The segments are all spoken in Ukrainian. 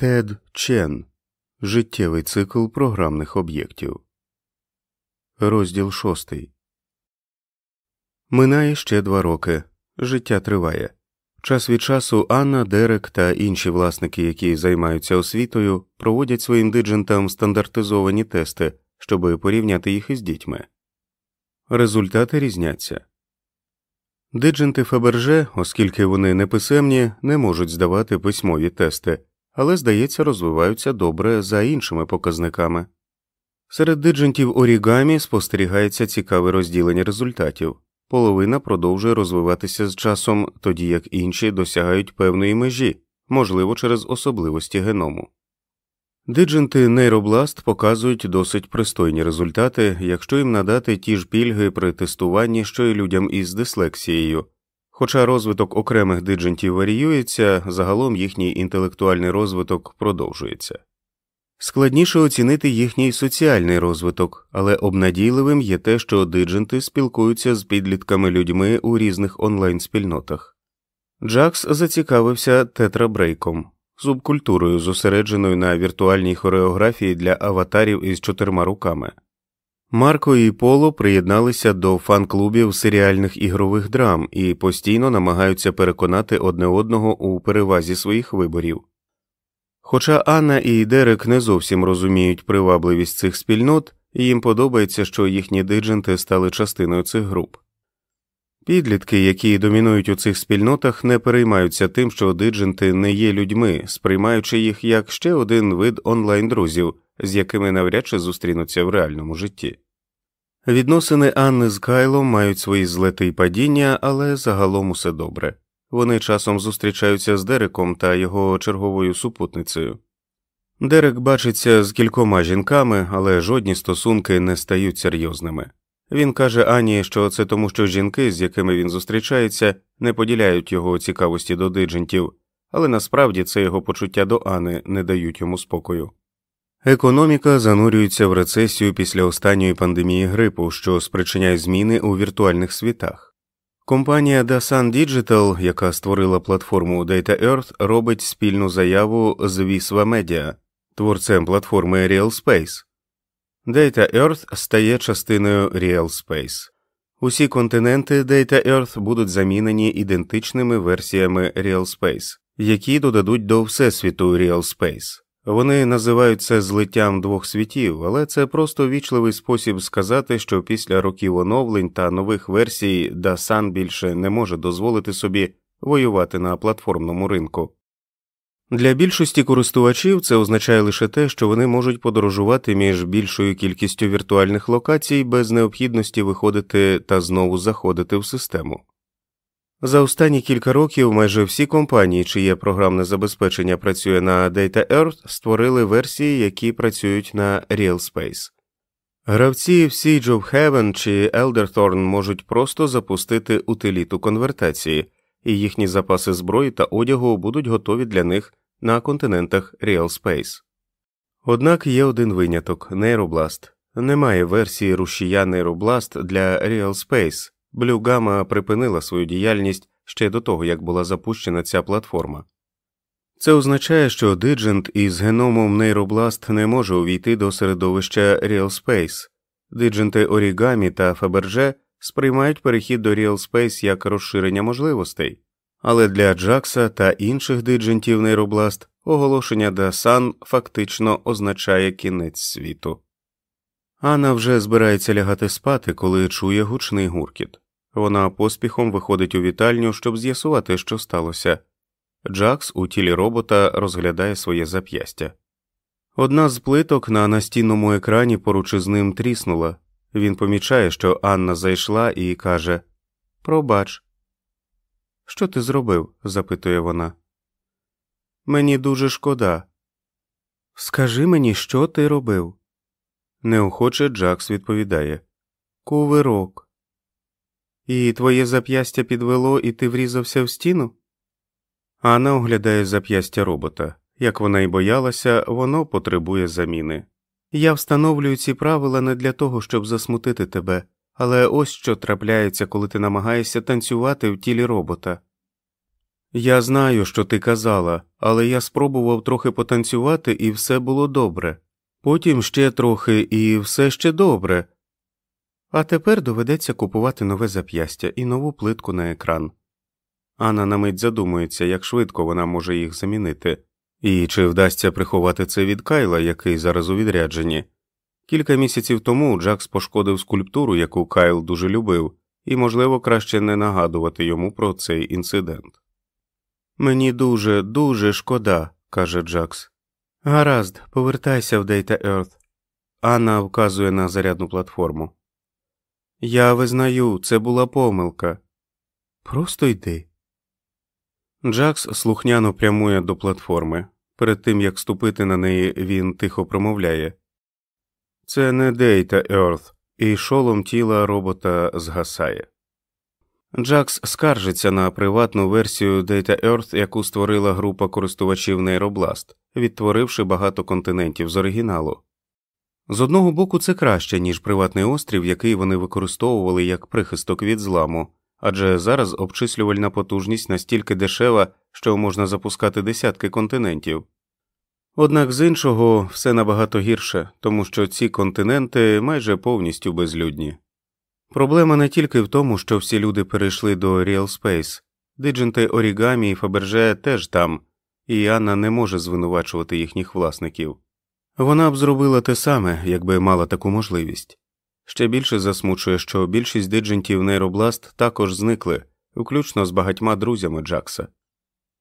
Тед Чен Життєвий цикл програмних об'єктів. Розділ шостий. Минає ще два роки. Життя триває. Час від часу Анна, Дерек та інші власники, які займаються освітою, проводять своїм диджентам стандартизовані тести, щоб порівняти їх із дітьми. Результати різняться. Дидженти Фаберже, оскільки вони неписемні, не можуть здавати письмові тести, але, здається, розвиваються добре за іншими показниками. Серед диджентів орігамі спостерігається цікаве розділення результатів половина продовжує розвиватися з часом, тоді як інші досягають певної межі, можливо, через особливості геному. Дидженти нейробласт показують досить пристойні результати, якщо їм надати ті ж пільги при тестуванні, що й людям із дислексією, хоча розвиток окремих диджентів варіюється, загалом їхній інтелектуальний розвиток продовжується. Складніше оцінити їхній соціальний розвиток, але обнадійливим є те, що дидженти спілкуються з підлітками людьми у різних онлайн спільнотах. Джакс зацікавився тетрабрейком, субкультурою, зосередженою на віртуальній хореографії для аватарів із чотирма руками. Марко і Поло приєдналися до фан-клубів серіальних ігрових драм і постійно намагаються переконати одне одного у перевазі своїх виборів. Хоча Анна і Дерек не зовсім розуміють привабливість цих спільнот, їм подобається, що їхні дидженти стали частиною цих груп. Підлітки, які домінують у цих спільнотах, не переймаються тим, що дидженти не є людьми, сприймаючи їх як ще один вид онлайн друзів, з якими навряд чи зустрінуться в реальному житті. Відносини Анни з Кайлом мають свої злети й падіння, але загалом усе добре. Вони часом зустрічаються з Дереком та його черговою супутницею. Дерек бачиться з кількома жінками, але жодні стосунки не стають серйозними. Він каже Ані, що це тому, що жінки, з якими він зустрічається, не поділяють його цікавості до диджентів, але насправді це його почуття до Ани не дають йому спокою. Економіка занурюється в рецесію після останньої пандемії грипу, що спричиняє зміни у віртуальних світах. Компанія Dasan Digital, яка створила платформу Data Earth, робить спільну заяву з Visva Media, творцем платформи RealSpace. Data Earth стає частиною RealSpace. Усі континенти Data Earth будуть замінені ідентичними версіями RealSpace, які додадуть до всесвіту RealSpace. Вони називають це злиттям двох світів, але це просто вічливий спосіб сказати, що після років оновлень та нових версій Dasan більше не може дозволити собі воювати на платформному ринку. Для більшості користувачів це означає лише те, що вони можуть подорожувати між більшою кількістю віртуальних локацій без необхідності виходити та знову заходити в систему. За останні кілька років майже всі компанії, чиє програмне забезпечення працює на Data Earth, створили версії, які працюють на RealSpace. Гравці в Siege of Heaven чи Elderthorn можуть просто запустити утиліту конвертації, і їхні запаси зброї та одягу будуть готові для них на континентах RealSpace. Однак є один виняток нейробласт. Немає версії рушія нейробласт для RealSpace. Блюгама припинила свою діяльність ще до того, як була запущена ця платформа. Це означає, що диджент із геномом нейробласт не може увійти до середовища RealSpace. Дидженти Орігамі та Faberge сприймають перехід до RealSpace як розширення можливостей, але для Джакса та інших диджентів нейробласт оголошення Дасан фактично означає кінець світу. Анна вже збирається лягати спати, коли чує гучний гуркіт. Вона поспіхом виходить у вітальню, щоб з'ясувати, що сталося. Джакс у тілі робота розглядає своє зап'ястя. Одна з плиток на настінному екрані поруч із ним тріснула. Він помічає, що Анна зайшла і каже Пробач. Що ти зробив? запитує вона. Мені дуже шкода. Скажи мені, що ти робив? Неохоче Джакс відповідає Кувирок. І твоє зап'ястя підвело, і ти врізався в стіну? Анна оглядає зап'ястя робота. Як вона й боялася, воно потребує заміни. Я встановлюю ці правила не для того, щоб засмутити тебе, але ось що трапляється, коли ти намагаєшся танцювати в тілі робота. Я знаю, що ти казала, але я спробував трохи потанцювати, і все було добре. Потім ще трохи, і все ще добре. А тепер доведеться купувати нове зап'ястя і нову плитку на екран. Анна на мить задумується, як швидко вона може їх замінити, і чи вдасться приховати це від Кайла, який зараз у відрядженні. Кілька місяців тому Джакс пошкодив скульптуру, яку Кайл дуже любив, і, можливо, краще не нагадувати йому про цей інцидент. Мені дуже, дуже шкода, каже Джакс. Гаразд, повертайся в Data Earth. Анна вказує на зарядну платформу. Я визнаю, це була помилка. Просто йди. Джакс слухняно прямує до платформи. Перед тим як ступити на неї, він тихо промовляє Це не Data Earth, і шолом тіла робота згасає. Джакс скаржиться на приватну версію Data Earth, яку створила група користувачів Нейробласт, відтворивши багато континентів з оригіналу. З одного боку, це краще, ніж приватний острів, який вони використовували як прихисток від зламу, адже зараз обчислювальна потужність настільки дешева, що можна запускати десятки континентів. Однак з іншого все набагато гірше, тому що ці континенти майже повністю безлюдні. Проблема не тільки в тому, що всі люди перейшли до Real Space. дидженти Орігамі і Фаберже теж там, і Анна не може звинувачувати їхніх власників. Вона б зробила те саме, якби мала таку можливість. Ще більше засмучує, що більшість диджентів нейробласт також зникли, включно з багатьма друзями Джакса.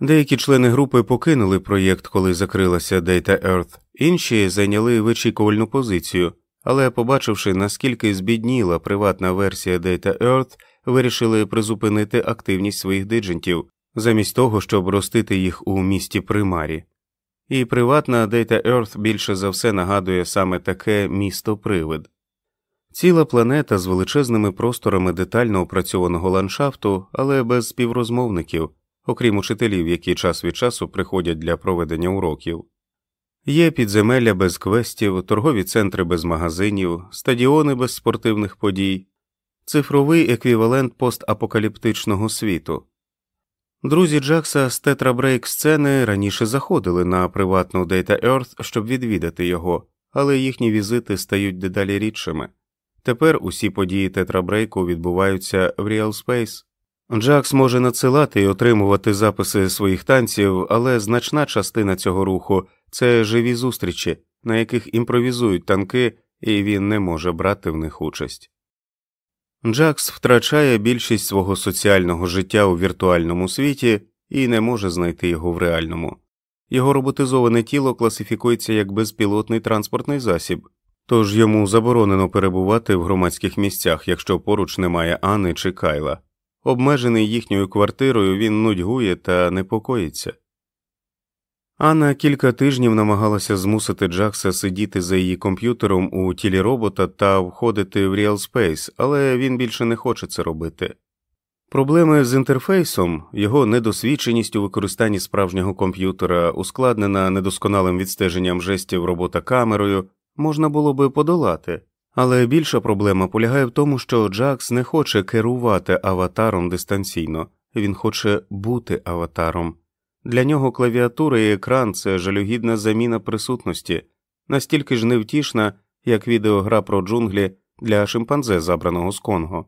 Деякі члени групи покинули проєкт, коли закрилася Data Earth, інші зайняли вичікувальну позицію, але, побачивши, наскільки збідніла приватна версія Data Earth, вирішили призупинити активність своїх диджентів, замість того, щоб ростити їх у місті примарі. І приватна Data Earth більше за все нагадує саме таке місто привид. Ціла планета з величезними просторами детально опрацьованого ландшафту, але без співрозмовників, окрім учителів, які час від часу приходять для проведення уроків. Є підземелля без квестів, торгові центри без магазинів, стадіони без спортивних подій, цифровий еквівалент постапокаліптичного світу. Друзі Джакса з тетрабрейк сцени раніше заходили на приватну Data Earth, щоб відвідати його, але їхні візити стають дедалі рідшими. Тепер усі події тетрабрейку відбуваються в Real Space. Джакс може надсилати і отримувати записи своїх танців, але значна частина цього руху це живі зустрічі, на яких імпровізують танки, і він не може брати в них участь. Джакс втрачає більшість свого соціального життя у віртуальному світі і не може знайти його в реальному. Його роботизоване тіло класифікується як безпілотний транспортний засіб, тож йому заборонено перебувати в громадських місцях, якщо поруч немає Ани чи Кайла. Обмежений їхньою квартирою він нудьгує та непокоїться. Анна кілька тижнів намагалася змусити Джакса сидіти за її комп'ютером у тілі робота та входити в Real Space, але він більше не хоче це робити. Проблеми з інтерфейсом, його недосвідченість у використанні справжнього комп'ютера, ускладнена недосконалим відстеженням жестів робота камерою, можна було би подолати, але більша проблема полягає в тому, що Джакс не хоче керувати аватаром дистанційно, він хоче бути аватаром. Для нього клавіатура і екран це жалюгідна заміна присутності, настільки ж невтішна, як відеогра про джунглі для шимпанзе, забраного з Конго.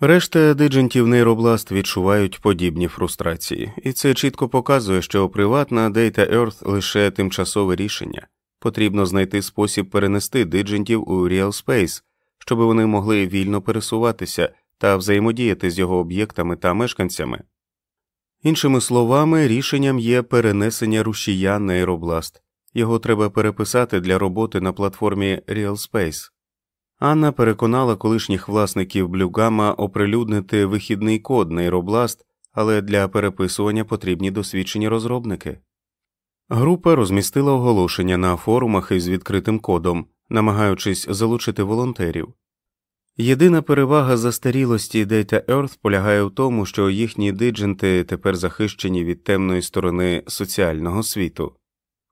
Решта диджентів нейробласт відчувають подібні фрустрації, і це чітко показує, що приватна Data Earth лише тимчасове рішення потрібно знайти спосіб перенести диджентів у Real Space, щоб вони могли вільно пересуватися та взаємодіяти з його об'єктами та мешканцями. Іншими словами, рішенням є перенесення рушія нейробласт, його треба переписати для роботи на платформі RealSpace. Анна переконала колишніх власників Блюгама оприлюднити вихідний код нейробласт, але для переписування потрібні досвідчені розробники. Група розмістила оголошення на форумах із відкритим кодом, намагаючись залучити волонтерів. Єдина перевага застарілості Data Earth полягає в тому, що їхні дидженти тепер захищені від темної сторони соціального світу.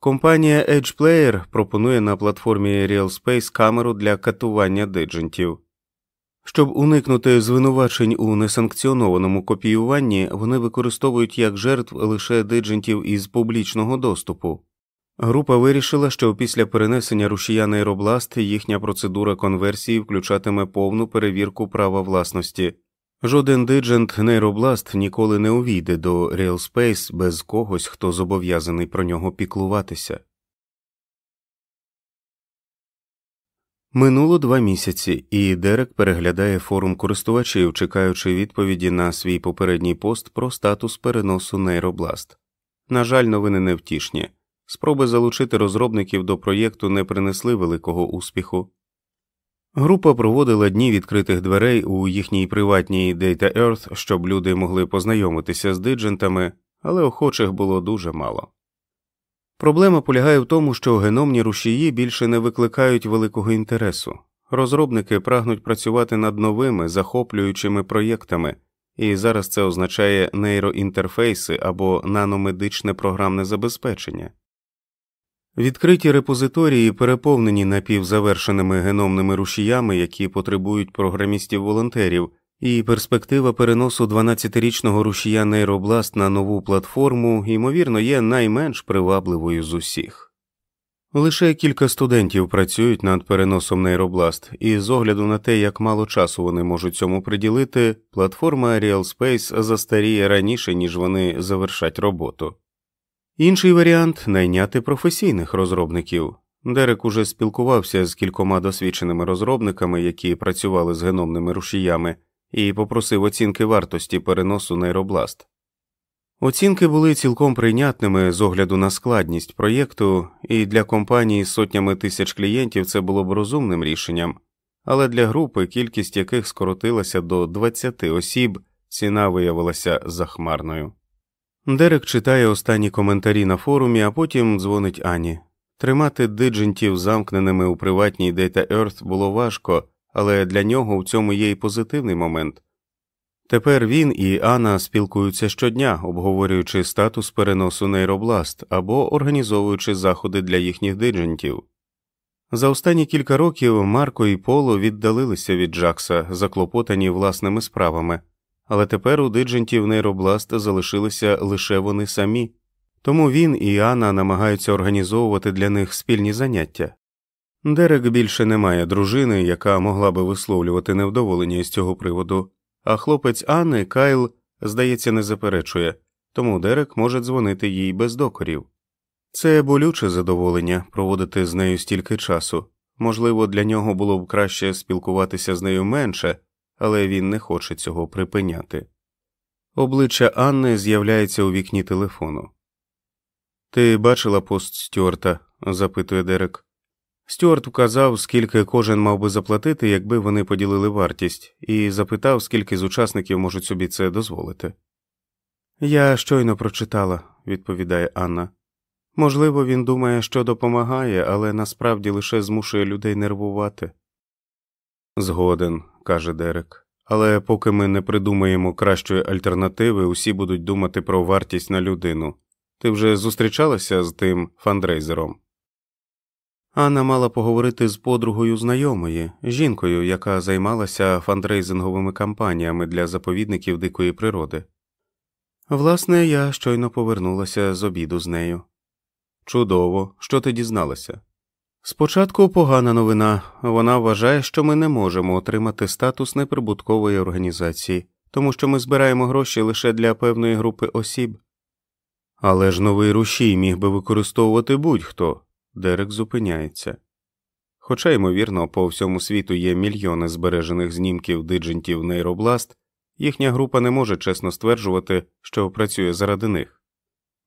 Компанія EdgePlayer пропонує на платформі RealSpace камеру для катування диджентів. Щоб уникнути звинувачень у несанкціонованому копіюванні, вони використовують як жертв лише диджентів із публічного доступу. Група вирішила, що після перенесення рушія нейробласт їхня процедура конверсії включатиме повну перевірку права власності. Жоден диджент нейробласт ніколи не увійде до RealSpace без когось, хто зобов'язаний про нього піклуватися. Минуло два місяці, і Дерек переглядає форум користувачів, чекаючи відповіді на свій попередній пост про статус переносу нейробласт. На жаль, новини невтішні. Спроби залучити розробників до проєкту не принесли великого успіху. Група проводила дні відкритих дверей у їхній приватній Data Earth, щоб люди могли познайомитися з диджентами, але охочих було дуже мало. Проблема полягає в тому, що геномні рушії більше не викликають великого інтересу. Розробники прагнуть працювати над новими захоплюючими проєктами, і зараз це означає нейроінтерфейси або наномедичне програмне забезпечення. Відкриті репозиторії переповнені напівзавершеними геномними рушіями, які потребують програмістів волонтерів, і перспектива переносу 12-річного рушія нейробласт на нову платформу, ймовірно, є найменш привабливою з усіх. Лише кілька студентів працюють над переносом нейробласт, і з огляду на те, як мало часу вони можуть цьому приділити, платформа RealSpace застаріє раніше, ніж вони завершать роботу. Інший варіант найняти професійних розробників. Дерек уже спілкувався з кількома досвідченими розробниками, які працювали з геномними рушіями, і попросив оцінки вартості переносу нейробласт. Оцінки були цілком прийнятними з огляду на складність проєкту, і для компанії з сотнями тисяч клієнтів це було б розумним рішенням, але для групи, кількість яких скоротилася до 20 осіб, ціна виявилася захмарною. Дерек читає останні коментарі на форумі, а потім дзвонить Ані. Тримати диджентів замкненими у приватній Data Earth було важко, але для нього в цьому є й позитивний момент. Тепер він і Анна спілкуються щодня, обговорюючи статус переносу нейробласт або організовуючи заходи для їхніх диджентів. За останні кілька років Марко і Поло віддалилися від Джакса, заклопотані власними справами, але тепер у диджентів нейробласт залишилися лише вони самі, тому він і Анна намагаються організовувати для них спільні заняття. Дерек більше не має дружини, яка могла би висловлювати невдоволення з цього приводу, а хлопець Анни Кайл, здається, не заперечує, тому Дерек може дзвонити їй без докорів. Це болюче задоволення проводити з нею стільки часу. Можливо, для нього було б краще спілкуватися з нею менше, але він не хоче цього припиняти. Обличчя Анни з'являється у вікні телефону. Ти бачила пост Стюарта? запитує Дерек. Стюарт вказав, скільки кожен мав би заплатити, якби вони поділили вартість, і запитав, скільки з учасників можуть собі це дозволити. Я щойно прочитала, відповідає Анна. Можливо, він думає, що допомагає, але насправді лише змушує людей нервувати. Згоден, каже Дерек. Але поки ми не придумаємо кращої альтернативи, усі будуть думати про вартість на людину. Ти вже зустрічалася з тим фандрейзером? Анна мала поговорити з подругою знайомої, жінкою, яка займалася фандрейзинговими кампаніями для заповідників дикої природи. Власне, я щойно повернулася з обіду з нею. Чудово, що ти дізналася? Спочатку погана новина вона вважає, що ми не можемо отримати статус неприбуткової організації, тому що ми збираємо гроші лише для певної групи осіб. Але ж новий рушій міг би використовувати будь-хто. Дерек зупиняється. Хоча, ймовірно, по всьому світу є мільйони збережених знімків диджентів нейробласт, їхня група не може чесно стверджувати, що працює заради них.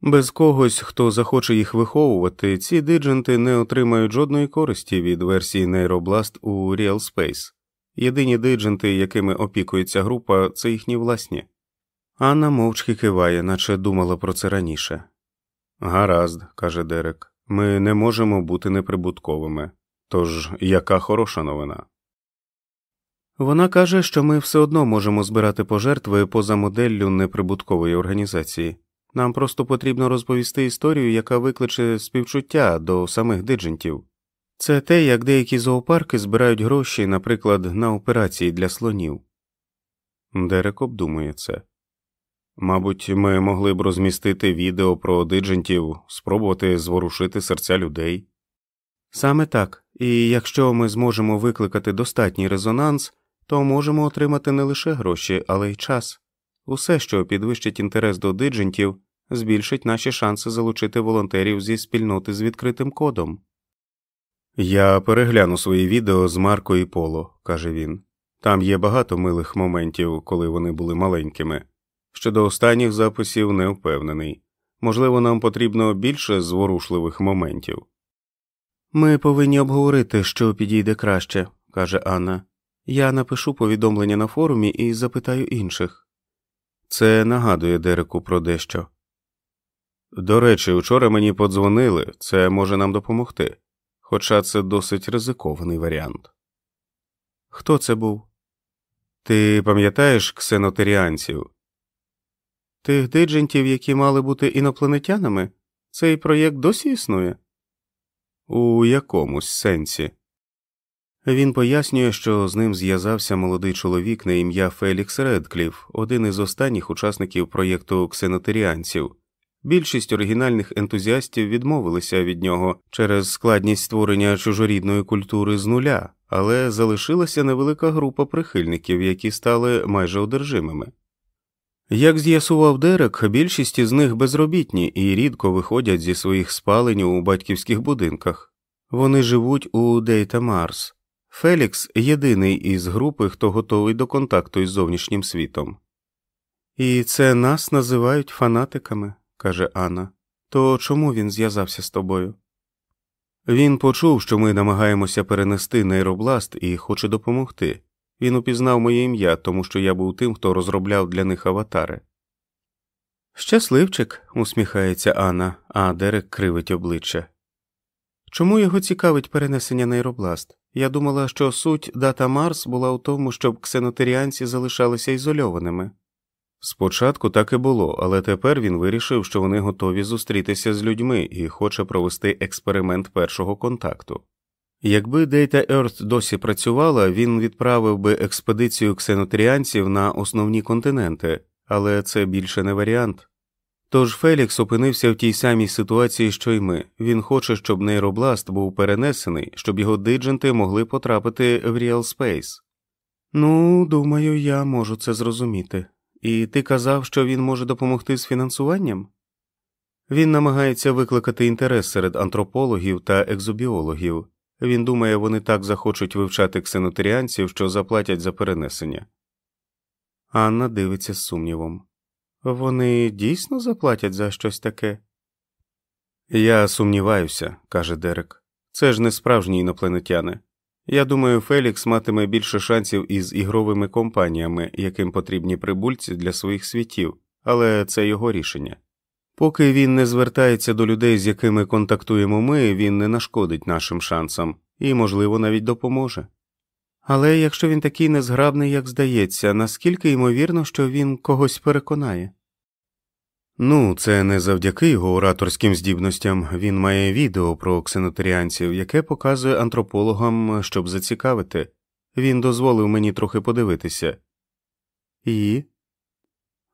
Без когось, хто захоче їх виховувати, ці дидженти не отримають жодної користі від версії нейробласт у RealSpace. Єдині дидженти, якими опікується група, це їхні власні. Анна мовчки киває, наче думала про це раніше. Гаразд, каже Дерек. Ми не можемо бути неприбутковими. Тож яка хороша новина? Вона каже, що ми все одно можемо збирати пожертви поза моделлю неприбуткової організації. Нам просто потрібно розповісти історію, яка викличе співчуття до самих диджентів. Це те, як деякі зоопарки збирають гроші, наприклад, на операції для слонів. Дерек обдумує це. Мабуть, ми могли б розмістити відео про диджентів, спробувати зворушити серця людей. Саме так, і якщо ми зможемо викликати достатній резонанс, то можемо отримати не лише гроші, але й час. Усе, що підвищить інтерес до диджентів, збільшить наші шанси залучити волонтерів зі спільноти з відкритим кодом. Я перегляну свої відео з Марко і Поло, каже він. Там є багато милих моментів, коли вони були маленькими. Щодо останніх записів не впевнений. Можливо, нам потрібно більше зворушливих моментів. Ми повинні обговорити, що підійде краще, каже Анна. Я напишу повідомлення на форумі і запитаю інших. Це нагадує Дереку про дещо. До речі, вчора мені подзвонили, це може нам допомогти, хоча це досить ризикований варіант. Хто це був? Ти пам'ятаєш ксенотеріанців? Тих диджентів, які мали бути інопланетянами? Цей проєкт досі існує? У якомусь сенсі. Він пояснює, що з ним зв'язався молодий чоловік на ім'я Фелікс Редкліф, один із останніх учасників проєкту ксенотеріанців. Більшість оригінальних ентузіастів відмовилися від нього через складність створення чужорідної культури з нуля, але залишилася невелика група прихильників, які стали майже одержимими. Як з'ясував Дерек, більшість із них безробітні і рідко виходять зі своїх спалень у батьківських будинках. Вони живуть у Дейта Марс. Фелікс єдиний із групи, хто готовий до контакту із зовнішнім світом. І це нас називають фанатиками, каже Анна. То чому він зв'язався з тобою? Він почув, що ми намагаємося перенести нейробласт і хоче допомогти. Він упізнав моє ім'я, тому що я був тим, хто розробляв для них аватари. Щасливчик, усміхається Анна, а Дерек кривить обличчя. Чому його цікавить перенесення нейробласт? Я думала, що суть дата Марс була у тому, щоб ксенотеріанці залишалися ізольованими. Спочатку так і було, але тепер він вирішив, що вони готові зустрітися з людьми і хоче провести експеримент першого контакту. Якби Data Earth досі працювала, він відправив би експедицію ксенотеріанців на основні континенти, але це більше не варіант. Тож Фелікс опинився в тій самій ситуації, що й ми. Він хоче, щоб нейробласт був перенесений, щоб його дидженти могли потрапити в Real Space. Ну, думаю, я можу це зрозуміти. І ти казав, що він може допомогти з фінансуванням? Він намагається викликати інтерес серед антропологів та екзобіологів. Він думає, вони так захочуть вивчати ксенотеріанців, що заплатять за перенесення. Анна дивиться з сумнівом. Вони дійсно заплатять за щось таке? Я сумніваюся, каже Дерек. Це ж не справжні інопланетяни. Я думаю, Фелікс матиме більше шансів із ігровими компаніями, яким потрібні прибульці для своїх світів, але це його рішення. Поки він не звертається до людей, з якими контактуємо ми, він не нашкодить нашим шансам і, можливо, навіть допоможе. Але якщо він такий незграбний, як здається, наскільки ймовірно, що він когось переконає? Ну, це не завдяки його ораторським здібностям він має відео про ксенотеріанців, яке показує антропологам, щоб зацікавити. Він дозволив мені трохи подивитися. І.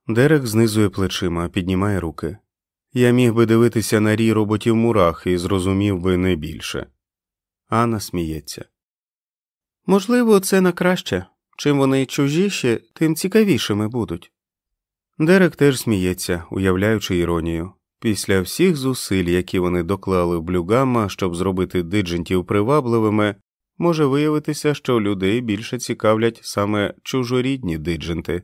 Дерек знизує плечима, піднімає руки. Я міг би дивитися на рій роботів мурах і зрозумів би не більше. Анна сміється. Можливо, це на краще. Чим вони чужіші, тим цікавішими будуть. Дерек теж сміється, уявляючи іронію. Після всіх зусиль, які вони доклали в блюгамма, щоб зробити диджентів привабливими, може виявитися, що людей більше цікавлять саме чужорідні дидженти.